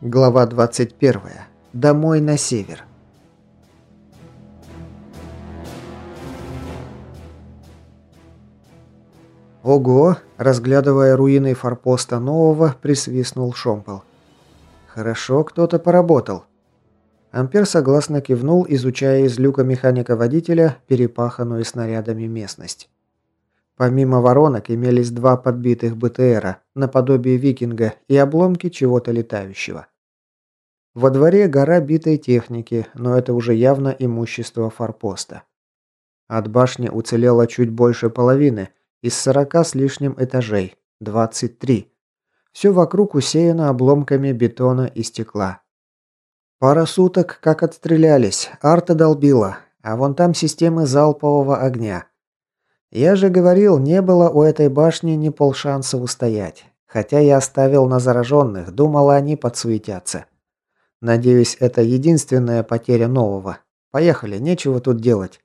Глава 21. Домой на север. Ого, разглядывая руины форпоста нового, присвистнул Шомпол. Хорошо, кто-то поработал. Ампер согласно кивнул, изучая из люка механика-водителя перепаханную снарядами местность. Помимо воронок имелись два подбитых БТРа, наподобие викинга, и обломки чего-то летающего. Во дворе гора битой техники, но это уже явно имущество форпоста. От башни уцелело чуть больше половины, из сорока с лишним этажей, 23. Все вокруг усеяно обломками бетона и стекла. Пара суток как отстрелялись, арта долбила, а вон там системы залпового огня. Я же говорил, не было у этой башни ни полшанса устоять. Хотя я оставил на зараженных, думал, они подсуетятся. Надеюсь, это единственная потеря нового. Поехали, нечего тут делать.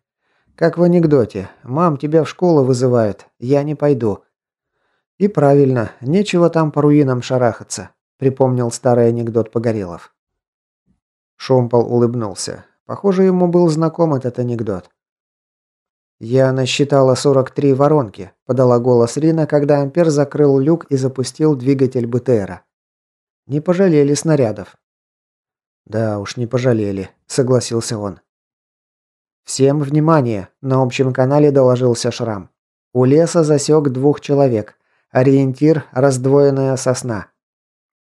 Как в анекдоте. Мам, тебя в школу вызывают. Я не пойду. И правильно, нечего там по руинам шарахаться, припомнил старый анекдот Погорелов. Шомпол улыбнулся. Похоже, ему был знаком этот анекдот. «Я насчитала 43 воронки», – подала голос Рина, когда Ампер закрыл люк и запустил двигатель БТРа. «Не пожалели снарядов». «Да уж, не пожалели», – согласился он. «Всем внимание!» – на общем канале доложился Шрам. «У леса засек двух человек. Ориентир – раздвоенная сосна».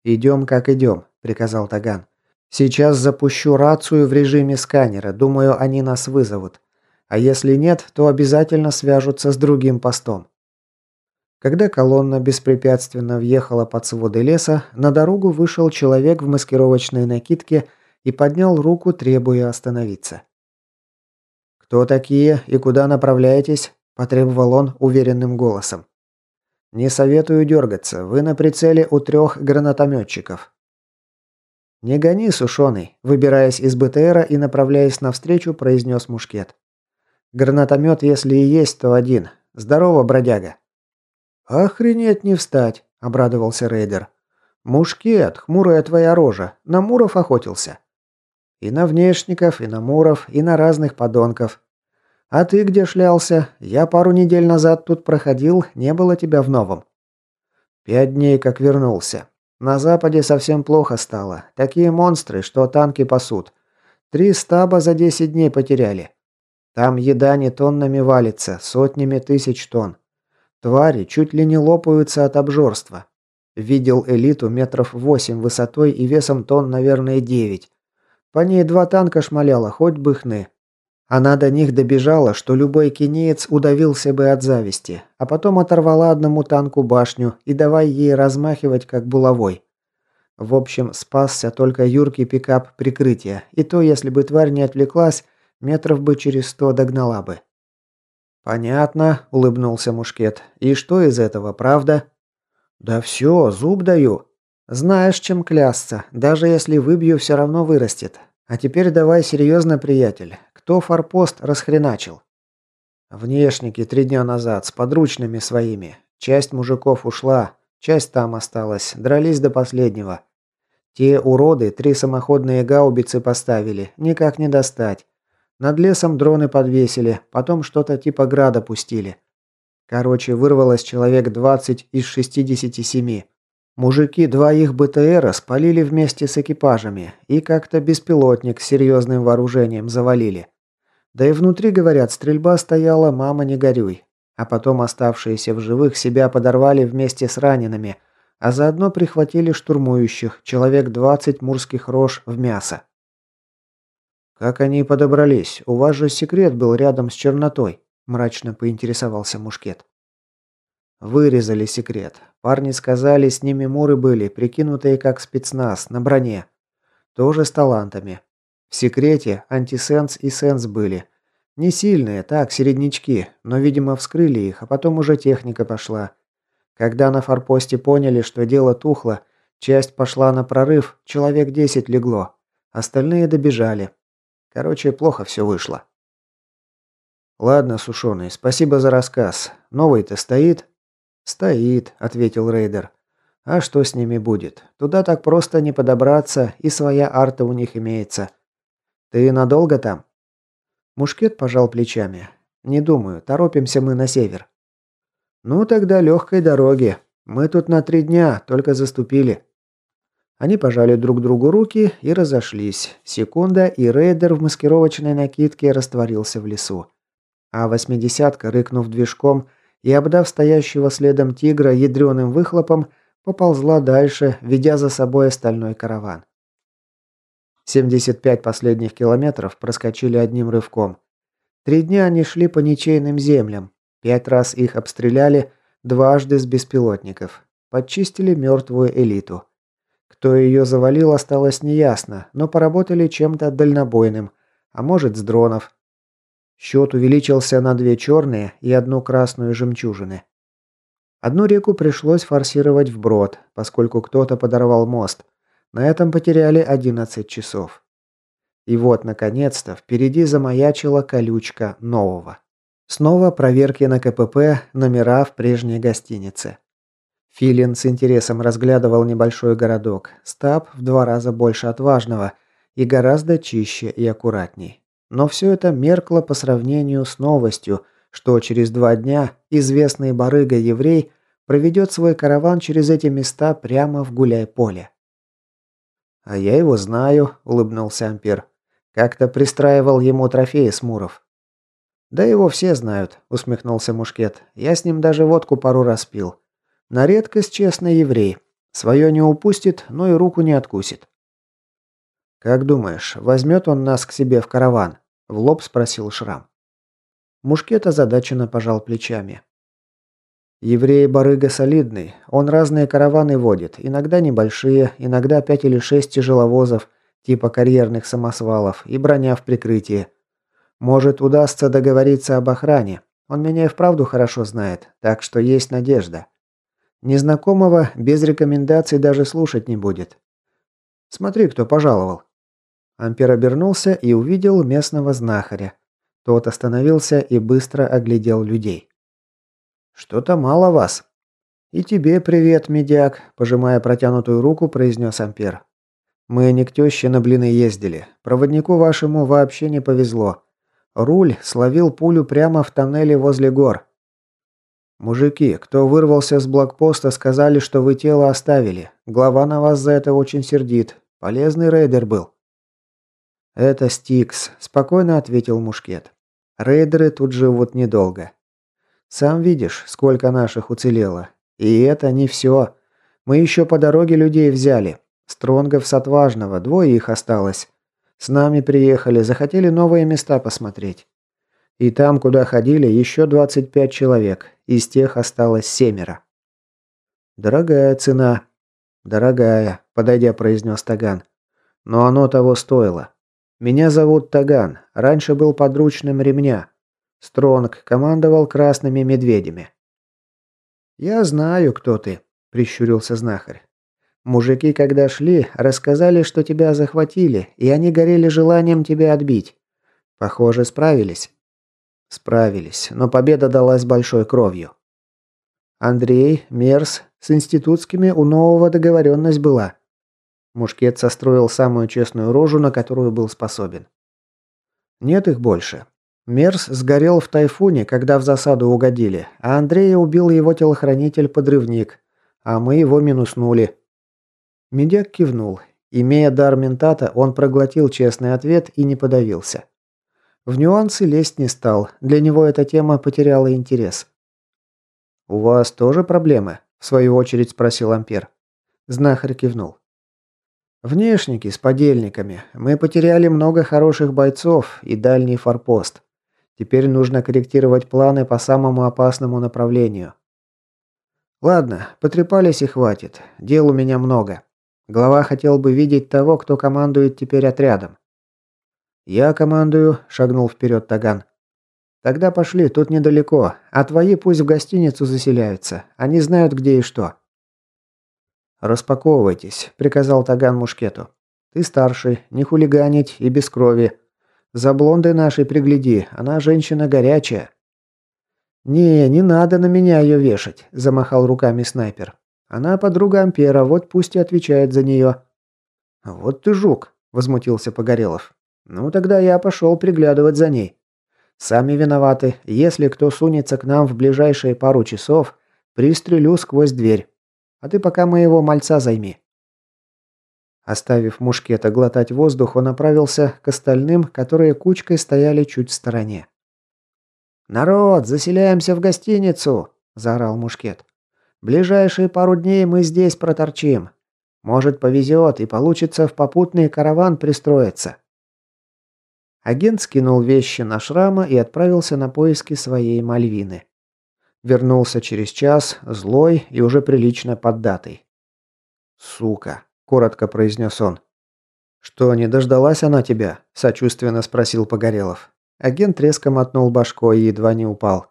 «Идем, как идем», – приказал Таган. «Сейчас запущу рацию в режиме сканера. Думаю, они нас вызовут. А если нет, то обязательно свяжутся с другим постом. Когда колонна беспрепятственно въехала под своды леса, на дорогу вышел человек в маскировочной накидке и поднял руку, требуя остановиться. «Кто такие и куда направляетесь?» – потребовал он уверенным голосом. «Не советую дергаться, вы на прицеле у трех гранатометчиков». «Не гони, сушеный», – выбираясь из БТРа и направляясь навстречу, произнес Мушкет. Гранатомет, если и есть, то один. Здорово, бродяга. Охренеть не встать, обрадовался рейдер. Мушкет, хмурая твоя рожа. На муров охотился. И на внешников, и на муров, и на разных подонков. А ты где шлялся? Я пару недель назад тут проходил, не было тебя в новом. Пять дней как вернулся. На западе совсем плохо стало. Такие монстры, что танки пасут. Три стаба за десять дней потеряли. Там еда не тоннами валится, сотнями тысяч тонн. Твари чуть ли не лопаются от обжорства. Видел элиту метров восемь высотой и весом тонн, наверное, девять. По ней два танка шмаляло, хоть бы хны. Она до них добежала, что любой кинеец удавился бы от зависти, а потом оторвала одному танку башню и давай ей размахивать, как булавой. В общем, спасся только юркий пикап прикрытия, и то, если бы тварь не отвлеклась, Метров бы через сто догнала бы. «Понятно», – улыбнулся Мушкет. «И что из этого, правда?» «Да все, зуб даю. Знаешь, чем клясться. Даже если выбью, все равно вырастет. А теперь давай серьезно, приятель. Кто форпост расхреначил?» «Внешники три дня назад, с подручными своими. Часть мужиков ушла, часть там осталась. Дрались до последнего. Те уроды три самоходные гаубицы поставили. Никак не достать. Над лесом дроны подвесили, потом что-то типа града пустили. Короче, вырвалось человек 20 из 67. Мужики два их БТРа спалили вместе с экипажами и как-то беспилотник с серьезным вооружением завалили. Да и внутри, говорят, стрельба стояла, мама не горюй. А потом оставшиеся в живых себя подорвали вместе с ранеными, а заодно прихватили штурмующих, человек 20 мурских рож в мясо. «Как они подобрались? У вас же секрет был рядом с чернотой», – мрачно поинтересовался Мушкет. Вырезали секрет. Парни сказали, с ними муры были, прикинутые как спецназ, на броне. Тоже с талантами. В секрете антисенс и сенс были. Не сильные, так, середнячки, но, видимо, вскрыли их, а потом уже техника пошла. Когда на форпосте поняли, что дело тухло, часть пошла на прорыв, человек десять легло. Остальные добежали. Короче, плохо все вышло. Ладно, сушеный, спасибо за рассказ. Новый-то стоит? Стоит, ответил рейдер. А что с ними будет? Туда так просто не подобраться, и своя арта у них имеется. Ты надолго там? Мушкет пожал плечами. Не думаю, торопимся мы на север. Ну тогда легкой дороги. Мы тут на три дня, только заступили. Они пожали друг другу руки и разошлись. Секунда, и рейдер в маскировочной накидке растворился в лесу. А восьмидесятка, рыкнув движком и обдав стоящего следом тигра ядреным выхлопом, поползла дальше, ведя за собой остальной караван. 75 последних километров проскочили одним рывком. Три дня они шли по ничейным землям. Пять раз их обстреляли, дважды с беспилотников. Подчистили мертвую элиту. Кто ее завалил, осталось неясно, но поработали чем-то дальнобойным, а может с дронов. Счет увеличился на две черные и одну красную жемчужины. Одну реку пришлось форсировать вброд, поскольку кто-то подорвал мост. На этом потеряли 11 часов. И вот, наконец-то, впереди замаячила колючка нового. Снова проверки на КПП, номера в прежней гостинице. Филин с интересом разглядывал небольшой городок. Стаб в два раза больше отважного и гораздо чище и аккуратней. Но все это меркло по сравнению с новостью, что через два дня известный барыга-еврей проведет свой караван через эти места прямо в гуляй-поле. «А я его знаю», – улыбнулся Ампер. «Как-то пристраивал ему трофеи с Муров». «Да его все знают», – усмехнулся Мушкет. «Я с ним даже водку пару раз пил. На редкость честный еврей. Свое не упустит, но и руку не откусит. «Как думаешь, возьмет он нас к себе в караван?» – в лоб спросил Шрам. Мушкет озадаченно пожал плечами. Еврей-барыга солидный, он разные караваны водит, иногда небольшие, иногда пять или шесть тяжеловозов, типа карьерных самосвалов, и броня в прикрытии. Может, удастся договориться об охране. Он меня и вправду хорошо знает, так что есть надежда. Незнакомого без рекомендаций даже слушать не будет. Смотри, кто пожаловал. Ампер обернулся и увидел местного знахаря. Тот остановился и быстро оглядел людей. «Что-то мало вас». «И тебе привет, медяк», – пожимая протянутую руку, произнес Ампер. «Мы не к теще на блины ездили. Проводнику вашему вообще не повезло. Руль словил пулю прямо в тоннеле возле гор. «Мужики, кто вырвался с блокпоста, сказали, что вы тело оставили. Глава на вас за это очень сердит. Полезный рейдер был». «Это Стикс», – спокойно ответил Мушкет. «Рейдеры тут живут недолго. Сам видишь, сколько наших уцелело. И это не все. Мы еще по дороге людей взяли. Стронгов с Отважного, двое их осталось. С нами приехали, захотели новые места посмотреть. И там, куда ходили, еще 25 человек. Из тех осталось семеро. «Дорогая цена». «Дорогая», – подойдя, произнес Таган. «Но оно того стоило. Меня зовут Таган. Раньше был подручным ремня. Стронг командовал красными медведями». «Я знаю, кто ты», – прищурился знахарь. «Мужики, когда шли, рассказали, что тебя захватили, и они горели желанием тебя отбить. Похоже, справились». Справились, но победа далась большой кровью. Андрей, Мерс, с институтскими у нового договоренность была. Мушкет состроил самую честную рожу, на которую был способен. Нет их больше. Мерс сгорел в тайфуне, когда в засаду угодили, а Андрея убил его телохранитель-подрывник, а мы его минуснули. Медяк кивнул. Имея дар ментата, он проглотил честный ответ и не подавился. В нюансы лезть не стал, для него эта тема потеряла интерес. «У вас тоже проблемы?» – в свою очередь спросил Ампер. Знахарь кивнул. «Внешники с подельниками. Мы потеряли много хороших бойцов и дальний форпост. Теперь нужно корректировать планы по самому опасному направлению. Ладно, потрепались и хватит. Дел у меня много. Глава хотел бы видеть того, кто командует теперь отрядом. «Я командую», – шагнул вперед Таган. «Тогда пошли, тут недалеко, а твои пусть в гостиницу заселяются. Они знают, где и что». «Распаковывайтесь», – приказал Таган Мушкету. «Ты старший, не хулиганить и без крови. За блондой нашей пригляди, она женщина горячая». «Не, не надо на меня ее вешать», – замахал руками снайпер. Она подруга Ампера, вот пусть и отвечает за нее». «Вот ты жук», – возмутился Погорелов. «Ну тогда я пошел приглядывать за ней. Сами виноваты. Если кто сунется к нам в ближайшие пару часов, пристрелю сквозь дверь. А ты пока моего мальца займи». Оставив мушкета глотать воздух, он направился к остальным, которые кучкой стояли чуть в стороне. «Народ, заселяемся в гостиницу!» – заорал мушкет. «Ближайшие пару дней мы здесь проторчим. Может, повезет и получится в попутный караван пристроиться». Агент скинул вещи на шрама и отправился на поиски своей Мальвины. Вернулся через час, злой и уже прилично поддатый. «Сука!» – коротко произнес он. «Что, не дождалась она тебя?» – сочувственно спросил Погорелов. Агент резко мотнул башкой и едва не упал.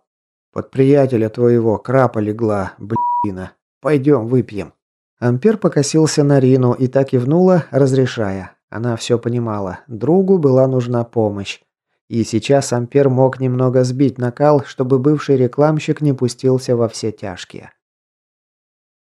«Под приятеля твоего крапа легла, блина. Пойдем выпьем». Ампер покосился на Рину и так и внула, разрешая. Она все понимала. Другу была нужна помощь. И сейчас Ампер мог немного сбить накал, чтобы бывший рекламщик не пустился во все тяжкие.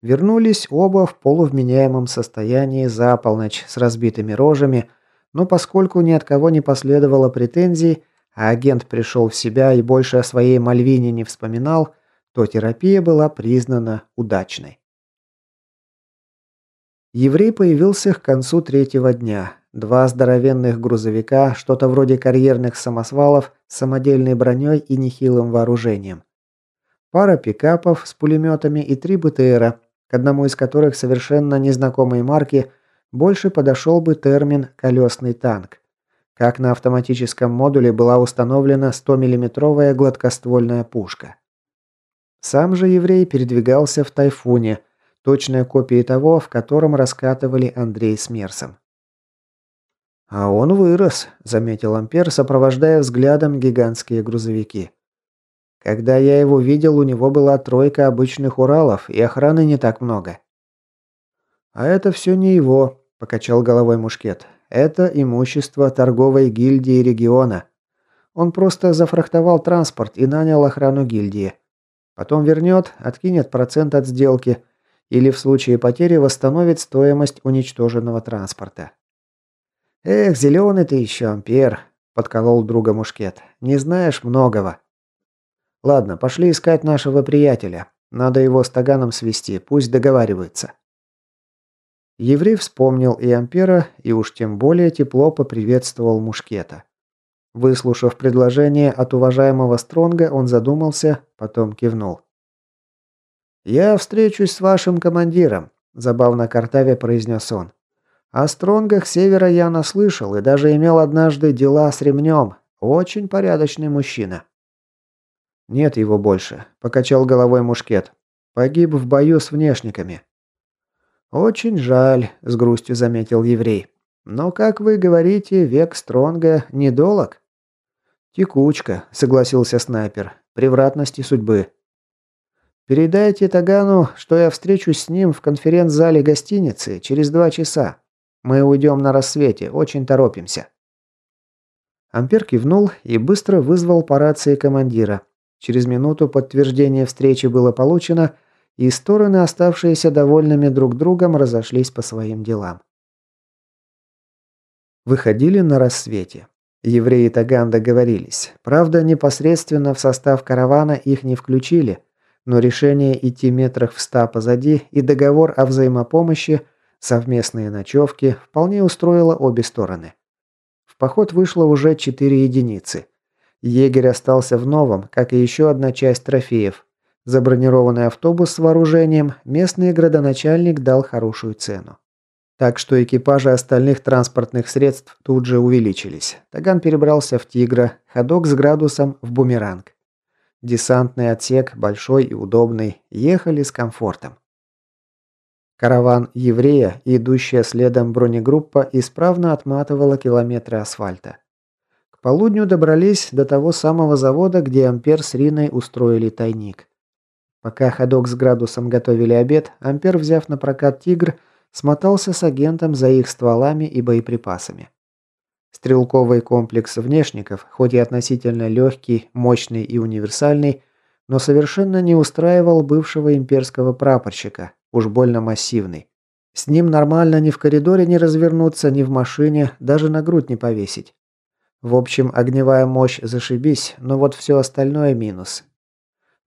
Вернулись оба в полувменяемом состоянии за полночь с разбитыми рожами, но поскольку ни от кого не последовало претензий, а агент пришел в себя и больше о своей Мальвине не вспоминал, то терапия была признана удачной. Еврей появился к концу третьего дня. Два здоровенных грузовика, что-то вроде карьерных самосвалов с самодельной броней и нехилым вооружением. Пара пикапов с пулеметами и три БТРа, к одному из которых совершенно незнакомой марки больше подошел бы термин «колесный танк» как на автоматическом модуле была установлена 100-миллиметровая гладкоствольная пушка. Сам же еврей передвигался в «Тайфуне», точная копия того, в котором раскатывали Андрей с Мерсом. «А он вырос», – заметил Ампер, сопровождая взглядом гигантские грузовики. «Когда я его видел, у него была тройка обычных Уралов, и охраны не так много». «А это все не его», – покачал головой Мушкет. Это имущество торговой гильдии региона. Он просто зафрахтовал транспорт и нанял охрану гильдии. Потом вернет, откинет процент от сделки или в случае потери восстановит стоимость уничтоженного транспорта. «Эх, зеленый ты еще, Ампер», – подколол друга Мушкет. «Не знаешь многого». «Ладно, пошли искать нашего приятеля. Надо его с Таганом свести, пусть договаривается». Еврей вспомнил и Ампера, и уж тем более тепло поприветствовал Мушкета. Выслушав предложение от уважаемого Стронга, он задумался, потом кивнул. «Я встречусь с вашим командиром», – забавно картавя произнес он. «О Стронгах Севера я наслышал и даже имел однажды дела с ремнем. Очень порядочный мужчина». «Нет его больше», – покачал головой Мушкет. «Погиб в бою с внешниками». «Очень жаль», – с грустью заметил еврей. «Но, как вы говорите, век Стронга недолог». «Текучка», – согласился снайпер. «Превратности судьбы». «Передайте Тагану, что я встречусь с ним в конференц-зале гостиницы через два часа. Мы уйдем на рассвете, очень торопимся». Ампер кивнул и быстро вызвал по рации командира. Через минуту подтверждение встречи было получено – и стороны, оставшиеся довольными друг другом, разошлись по своим делам. Выходили на рассвете. Евреи Таган договорились. Правда, непосредственно в состав каравана их не включили, но решение идти метрах в ста позади и договор о взаимопомощи, совместные ночевки, вполне устроило обе стороны. В поход вышло уже четыре единицы. Егерь остался в новом, как и еще одна часть трофеев, за бронированный автобус с вооружением местный градоначальник дал хорошую цену. Так что экипажи остальных транспортных средств тут же увеличились. Таган перебрался в «Тигра», ходок с градусом в «Бумеранг». Десантный отсек, большой и удобный, ехали с комфортом. Караван еврея, идущая следом бронегруппа, исправно отматывала километры асфальта. К полудню добрались до того самого завода, где Ампер с Риной устроили тайник. Пока ходок с градусом готовили обед, Ампер, взяв на прокат «Тигр», смотался с агентом за их стволами и боеприпасами. Стрелковый комплекс внешников, хоть и относительно легкий, мощный и универсальный, но совершенно не устраивал бывшего имперского прапорщика, уж больно массивный. С ним нормально ни в коридоре не развернуться, ни в машине, даже на грудь не повесить. В общем, огневая мощь зашибись, но вот все остальное минус.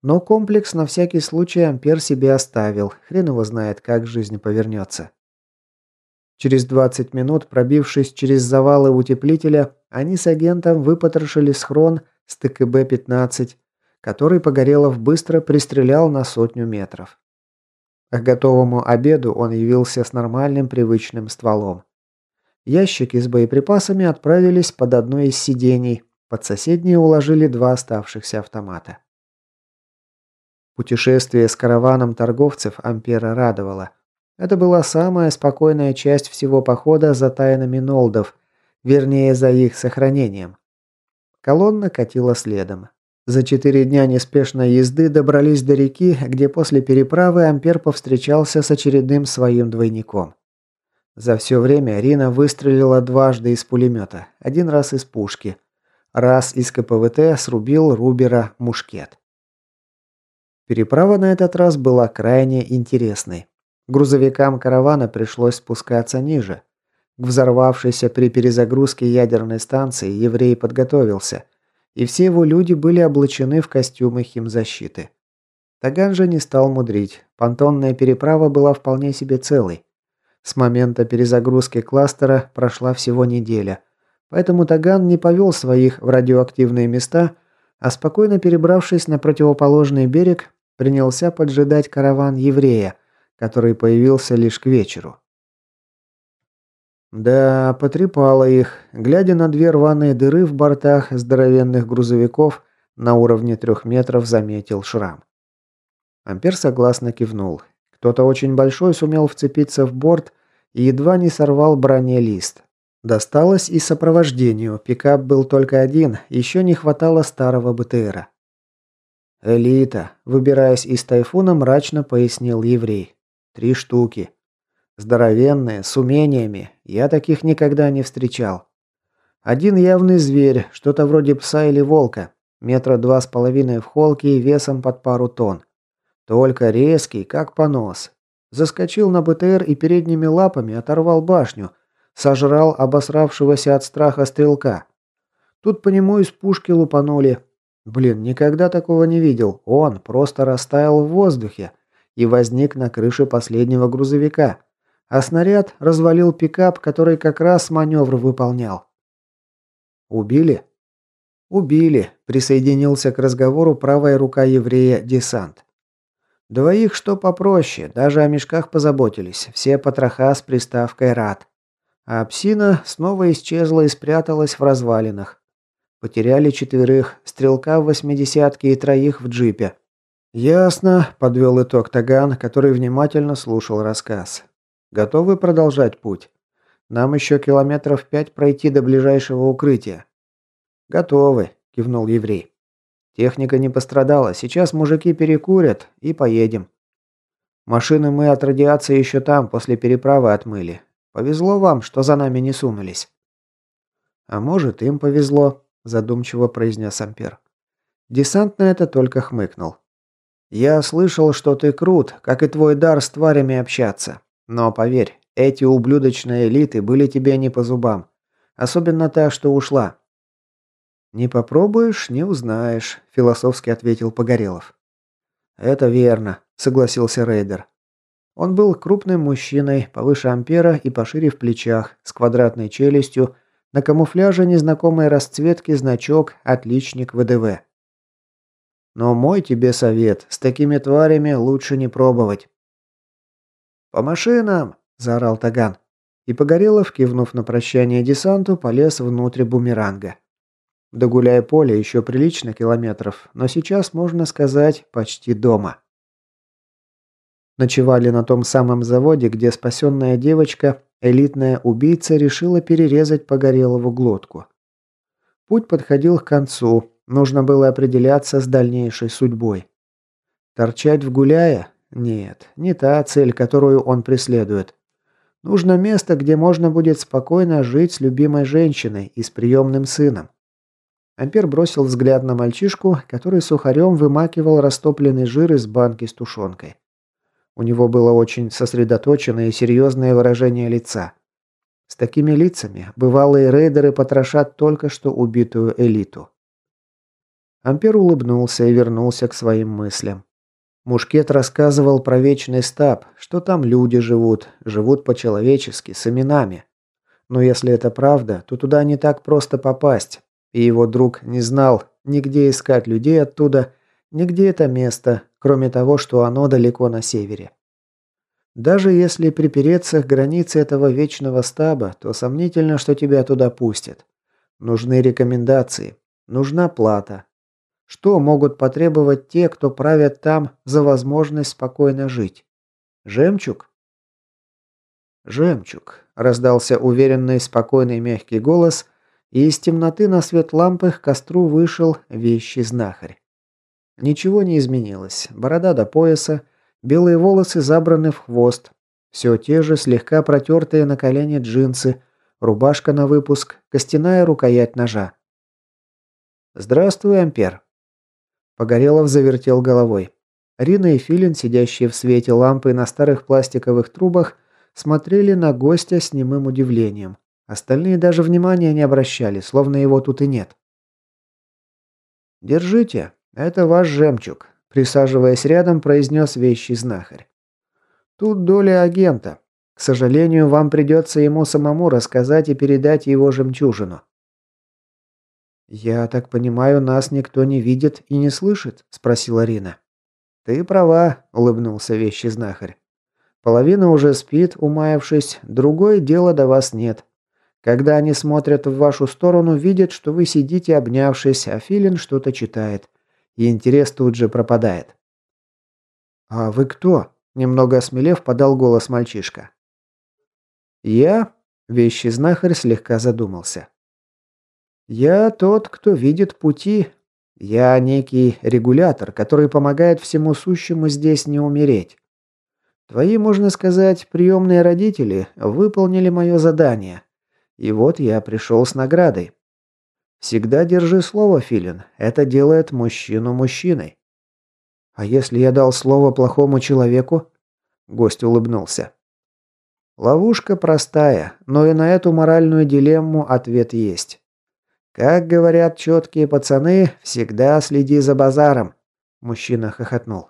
Но комплекс на всякий случай Ампер себе оставил, хрен его знает, как жизнь повернется. Через 20 минут, пробившись через завалы утеплителя, они с агентом выпотрошили схрон с ТКБ-15, который Погорелов быстро пристрелял на сотню метров. К готовому обеду он явился с нормальным привычным стволом. Ящики с боеприпасами отправились под одно из сидений, под соседние уложили два оставшихся автомата. Путешествие с караваном торговцев Ампера радовало. Это была самая спокойная часть всего похода за тайнами Нолдов, вернее, за их сохранением. Колонна катила следом. За четыре дня неспешной езды добрались до реки, где после переправы Ампер повстречался с очередным своим двойником. За все время Рина выстрелила дважды из пулемета, один раз из пушки. Раз из КПВТ срубил Рубера мушкет. Переправа на этот раз была крайне интересной. Грузовикам каравана пришлось спускаться ниже. К взорвавшейся при перезагрузке ядерной станции еврей подготовился, и все его люди были облачены в костюмы химзащиты. Таган же не стал мудрить. Понтонная переправа была вполне себе целой. С момента перезагрузки кластера прошла всего неделя, поэтому Таган не повел своих в радиоактивные места, а спокойно перебравшись на противоположный берег, принялся поджидать караван еврея, который появился лишь к вечеру. Да, потрепало их, глядя на две рваные дыры в бортах здоровенных грузовиков, на уровне трех метров заметил шрам. Ампер согласно кивнул. Кто-то очень большой сумел вцепиться в борт и едва не сорвал бронелист. Досталось и сопровождению, пикап был только один, еще не хватало старого БТРа. «Элита», выбираясь из тайфуна, мрачно пояснил еврей. «Три штуки. Здоровенные, с умениями. Я таких никогда не встречал. Один явный зверь, что-то вроде пса или волка. Метра два с половиной в холке и весом под пару тонн. Только резкий, как понос. Заскочил на БТР и передними лапами оторвал башню. Сожрал обосравшегося от страха стрелка. Тут по нему из пушки лупанули. Блин, никогда такого не видел. Он просто растаял в воздухе и возник на крыше последнего грузовика. А снаряд развалил пикап, который как раз маневр выполнял. Убили? Убили, присоединился к разговору правая рука еврея Десант. Двоих что попроще, даже о мешках позаботились, все потроха с приставкой «рад». А псина снова исчезла и спряталась в развалинах. Потеряли четверых, стрелка в восьмидесятке и троих в джипе. «Ясно», – подвел итог Таган, который внимательно слушал рассказ. «Готовы продолжать путь? Нам еще километров пять пройти до ближайшего укрытия». «Готовы», – кивнул еврей. Техника не пострадала, сейчас мужики перекурят и поедем. Машины мы от радиации еще там, после переправы отмыли. Повезло вам, что за нами не сунулись. А может, им повезло, задумчиво произнес Ампер. Десант на это только хмыкнул. Я слышал, что ты крут, как и твой дар с тварями общаться. Но поверь, эти ублюдочные элиты были тебе не по зубам. Особенно та, что ушла. «Не попробуешь, не узнаешь», – философски ответил Погорелов. «Это верно», – согласился Рейдер. Он был крупным мужчиной, повыше ампера и пошире в плечах, с квадратной челюстью, на камуфляже незнакомой расцветки значок «Отличник ВДВ». «Но мой тебе совет, с такими тварями лучше не пробовать». «По машинам!» – заорал Таган. И Погорелов, кивнув на прощание десанту, полез внутрь бумеранга. До гуляй-поля еще прилично километров, но сейчас, можно сказать, почти дома. Ночевали на том самом заводе, где спасенная девочка, элитная убийца, решила перерезать Погорелову глотку. Путь подходил к концу, нужно было определяться с дальнейшей судьбой. Торчать в гуляя? Нет, не та цель, которую он преследует. Нужно место, где можно будет спокойно жить с любимой женщиной и с приемным сыном. Ампер бросил взгляд на мальчишку, который сухарем вымакивал растопленный жир из банки с тушенкой. У него было очень сосредоточенное и серьезное выражение лица. С такими лицами бывалые рейдеры потрошат только что убитую элиту. Ампер улыбнулся и вернулся к своим мыслям. Мушкет рассказывал про вечный стаб, что там люди живут, живут по-человечески, с именами. Но если это правда, то туда не так просто попасть. И его друг не знал, нигде искать людей оттуда, нигде это место, кроме того, что оно далеко на севере. Даже если припереться к границе этого вечного стаба, то сомнительно, что тебя туда пустят. Нужны рекомендации, нужна плата. Что могут потребовать те, кто правят там за возможность спокойно жить? Жемчуг? Жемчуг, раздался уверенный, спокойный, мягкий голос, и из темноты на свет лампы к костру вышел вещий знахарь. Ничего не изменилось. Борода до пояса, белые волосы забраны в хвост, все те же слегка протертые на колени джинсы, рубашка на выпуск, костяная рукоять ножа. «Здравствуй, Ампер!» Погорелов завертел головой. Рина и Филин, сидящие в свете лампы на старых пластиковых трубах, смотрели на гостя с немым удивлением. Остальные даже внимания не обращали, словно его тут и нет. «Держите, это ваш жемчуг», – присаживаясь рядом, произнес вещий знахарь. «Тут доля агента. К сожалению, вам придется ему самому рассказать и передать его жемчужину». «Я так понимаю, нас никто не видит и не слышит?» – спросила Рина. «Ты права», – улыбнулся вещий знахарь. «Половина уже спит, умаявшись, другое дела до вас нет. Когда они смотрят в вашу сторону, видят, что вы сидите обнявшись, а Филин что-то читает. И интерес тут же пропадает. «А вы кто?» – немного осмелев, подал голос мальчишка. «Я?» – вещий знахарь слегка задумался. «Я тот, кто видит пути. Я некий регулятор, который помогает всему сущему здесь не умереть. Твои, можно сказать, приемные родители выполнили мое задание, и вот я пришел с наградой. Всегда держи слово, Филин. Это делает мужчину мужчиной. А если я дал слово плохому человеку? Гость улыбнулся. Ловушка простая, но и на эту моральную дилемму ответ есть. Как говорят четкие пацаны, всегда следи за базаром. Мужчина хохотнул.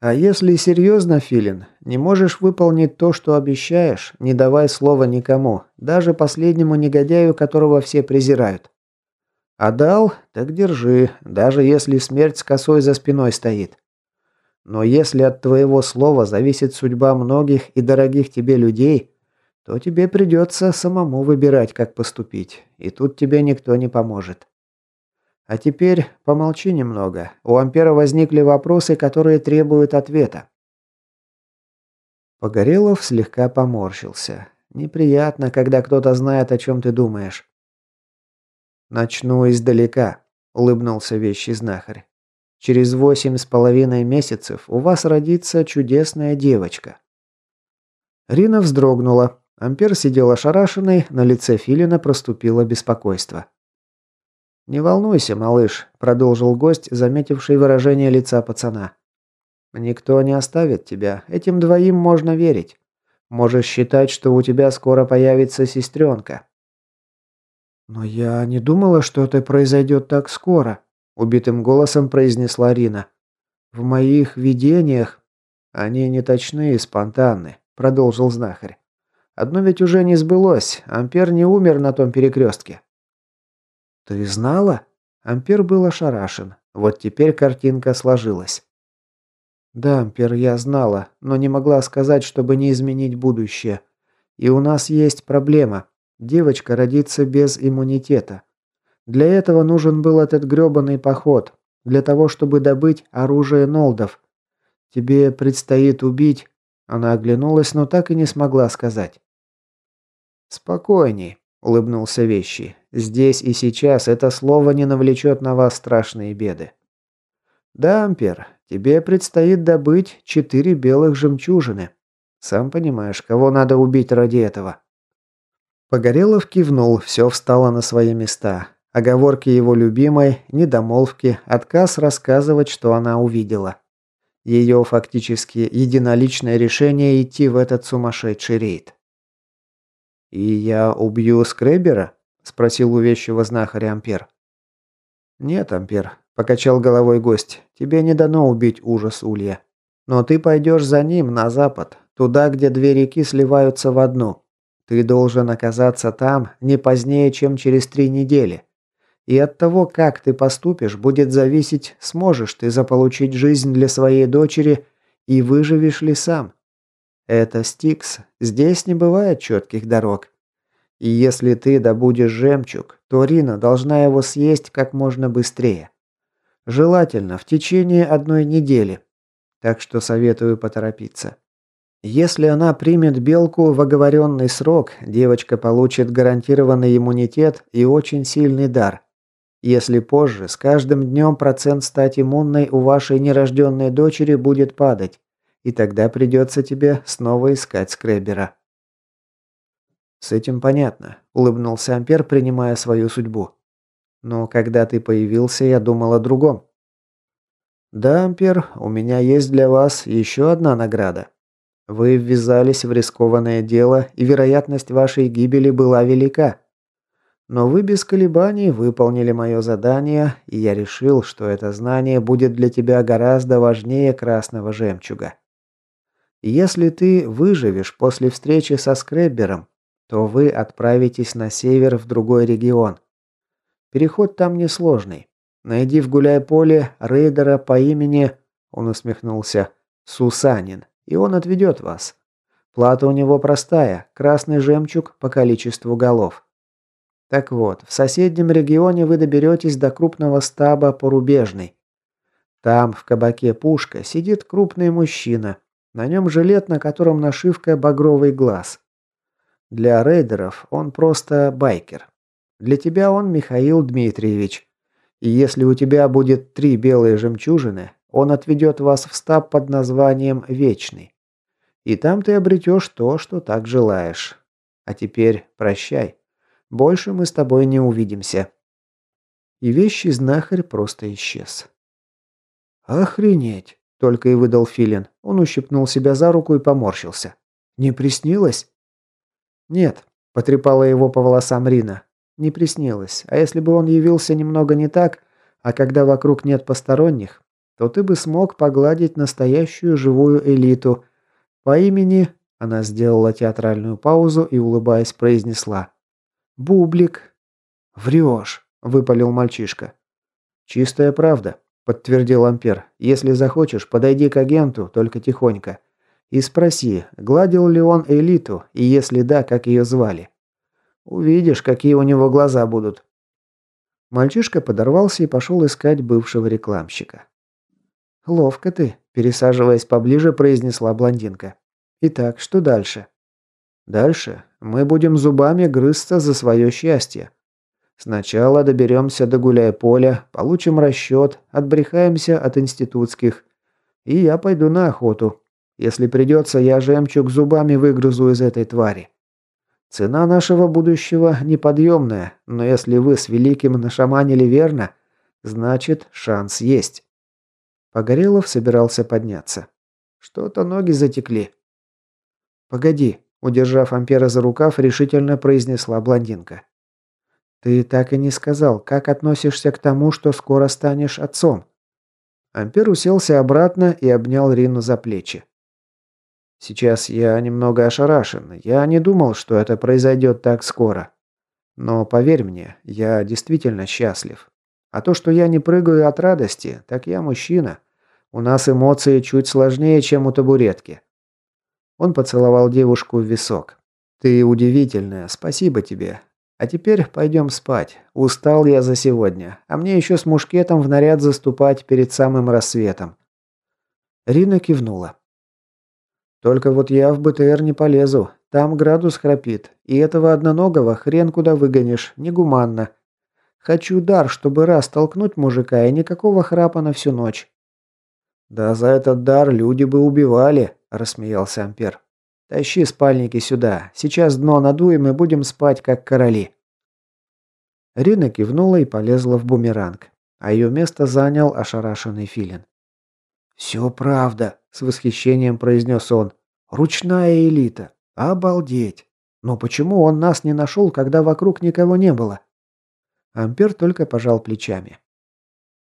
А если серьезно, Филин, не можешь выполнить то, что обещаешь, не давай слова никому, даже последнему негодяю, которого все презирают. А дал, так держи, даже если смерть с косой за спиной стоит. Но если от твоего слова зависит судьба многих и дорогих тебе людей, то тебе придется самому выбирать, как поступить, и тут тебе никто не поможет. А теперь помолчи немного. У Ампера возникли вопросы, которые требуют ответа. Погорелов слегка поморщился. Неприятно, когда кто-то знает, о чем ты думаешь. «Начну издалека», – улыбнулся вещий знахарь. «Через восемь с половиной месяцев у вас родится чудесная девочка». Рина вздрогнула. Ампер сидел ошарашенный, на лице Филина проступило беспокойство. «Не волнуйся, малыш», – продолжил гость, заметивший выражение лица пацана. «Никто не оставит тебя. Этим двоим можно верить. Можешь считать, что у тебя скоро появится сестренка». «Но я не думала, что это произойдет так скоро», – убитым голосом произнесла Рина. «В моих видениях...» «Они не точны и спонтанны», – продолжил знахарь. «Одно ведь уже не сбылось. Ампер не умер на том перекрестке. «Ты знала?» Ампер был ошарашен. Вот теперь картинка сложилась. «Да, Ампер, я знала, но не могла сказать, чтобы не изменить будущее. И у нас есть проблема. Девочка родится без иммунитета. Для этого нужен был этот грёбаный поход. Для того, чтобы добыть оружие Нолдов. Тебе предстоит убить...» Она оглянулась, но так и не смогла сказать. «Спокойней», — улыбнулся Вещий. Здесь и сейчас это слово не навлечет на вас страшные беды. Да, Ампер, тебе предстоит добыть четыре белых жемчужины. Сам понимаешь, кого надо убить ради этого. Погорелов кивнул, все встало на свои места. Оговорки его любимой, недомолвки, отказ рассказывать, что она увидела. Ее фактически единоличное решение идти в этот сумасшедший рейд. «И я убью Скребера?» – спросил у вещего знахаря Ампер. «Нет, Ампер», – покачал головой гость, – «тебе не дано убить ужас Улья. Но ты пойдешь за ним на запад, туда, где две реки сливаются в одну. Ты должен оказаться там не позднее, чем через три недели. И от того, как ты поступишь, будет зависеть, сможешь ты заполучить жизнь для своей дочери и выживешь ли сам. Это Стикс. Здесь не бывает четких дорог. И если ты добудешь жемчуг, то Рина должна его съесть как можно быстрее. Желательно в течение одной недели. Так что советую поторопиться. Если она примет белку в оговоренный срок, девочка получит гарантированный иммунитет и очень сильный дар. Если позже, с каждым днем процент стать иммунной у вашей нерожденной дочери будет падать, и тогда придется тебе снова искать скребера. С этим понятно, улыбнулся Ампер, принимая свою судьбу. Но когда ты появился, я думал о другом. Да, Ампер, у меня есть для вас еще одна награда. Вы ввязались в рискованное дело, и вероятность вашей гибели была велика. Но вы без колебаний выполнили мое задание, и я решил, что это знание будет для тебя гораздо важнее красного жемчуга. Если ты выживешь после встречи со Скреббером, то вы отправитесь на север в другой регион. Переход там несложный. Найди в гуляй-поле рейдера по имени, он усмехнулся, Сусанин, и он отведет вас. Плата у него простая, красный жемчуг по количеству голов. Так вот, в соседнем регионе вы доберетесь до крупного стаба Порубежный. Там, в кабаке «Пушка», сидит крупный мужчина. На нем жилет, на котором нашивка «Багровый глаз». Для рейдеров он просто байкер. Для тебя он Михаил Дмитриевич. И если у тебя будет три белые жемчужины, он отведет вас в стаб под названием «Вечный». И там ты обретешь то, что так желаешь. А теперь прощай. Больше мы с тобой не увидимся». И вещий знахарь просто исчез. «Охренеть!» – только и выдал Филин. Он ущипнул себя за руку и поморщился. «Не приснилось?» «Нет», – потрепала его по волосам Рина. «Не приснилось. А если бы он явился немного не так, а когда вокруг нет посторонних, то ты бы смог погладить настоящую живую элиту по имени...» Она сделала театральную паузу и, улыбаясь, произнесла. «Бублик». «Врешь», – выпалил мальчишка. «Чистая правда», – подтвердил Ампер. «Если захочешь, подойди к агенту, только тихонько. И спроси, гладил ли он элиту, и если да, как ее звали. Увидишь, какие у него глаза будут». Мальчишка подорвался и пошел искать бывшего рекламщика. «Ловко ты», – пересаживаясь поближе, произнесла блондинка. «Итак, что дальше?» «Дальше мы будем зубами грызться за свое счастье. Сначала доберемся до гуляй-поля, получим расчет, отбрехаемся от институтских. И я пойду на охоту. Если придется, я жемчуг зубами выгрызу из этой твари. Цена нашего будущего неподъемная, но если вы с Великим нашаманили верно, значит шанс есть. Погорелов собирался подняться. Что-то ноги затекли. «Погоди», Удержав Ампера за рукав, решительно произнесла блондинка. «Ты так и не сказал, как относишься к тому, что скоро станешь отцом?» Ампер уселся обратно и обнял Рину за плечи. «Сейчас я немного ошарашен. Я не думал, что это произойдет так скоро. Но поверь мне, я действительно счастлив. А то, что я не прыгаю от радости, так я мужчина. У нас эмоции чуть сложнее, чем у табуретки. Он поцеловал девушку в висок. «Ты удивительная, спасибо тебе. А теперь пойдем спать. Устал я за сегодня, а мне еще с мушкетом в наряд заступать перед самым рассветом». Рина кивнула. «Только вот я в БТР не полезу. Там градус храпит, и этого одноногого хрен куда выгонишь, негуманно. Хочу дар, чтобы раз толкнуть мужика, и никакого храпа на всю ночь». «Да за этот дар люди бы убивали», – рассмеялся Ампер. «Тащи спальники сюда. Сейчас дно надуем и будем спать, как короли». Рина кивнула и полезла в бумеранг, а ее место занял ошарашенный филин. «Все правда», – с восхищением произнес он. «Ручная элита. Обалдеть! Но почему он нас не нашел, когда вокруг никого не было?» Ампер только пожал плечами.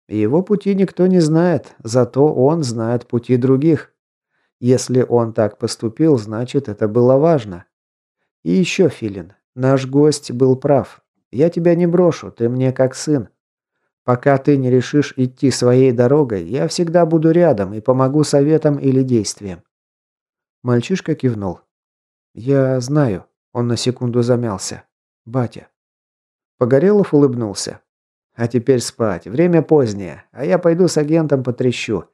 Его пути никто не знает, зато он знает пути других. Если он так поступил, значит, это было важно. И еще, Филин, наш гость был прав. Я тебя не брошу, ты мне как сын. Пока ты не решишь идти своей дорогой, я всегда буду рядом и помогу советам или действиям. Мальчишка кивнул. Я знаю. Он на секунду замялся. Батя. Погорелов улыбнулся. А теперь спать. Время позднее, а я пойду с агентом потрещу.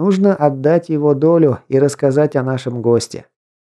Нужно отдать его долю и рассказать о нашем госте.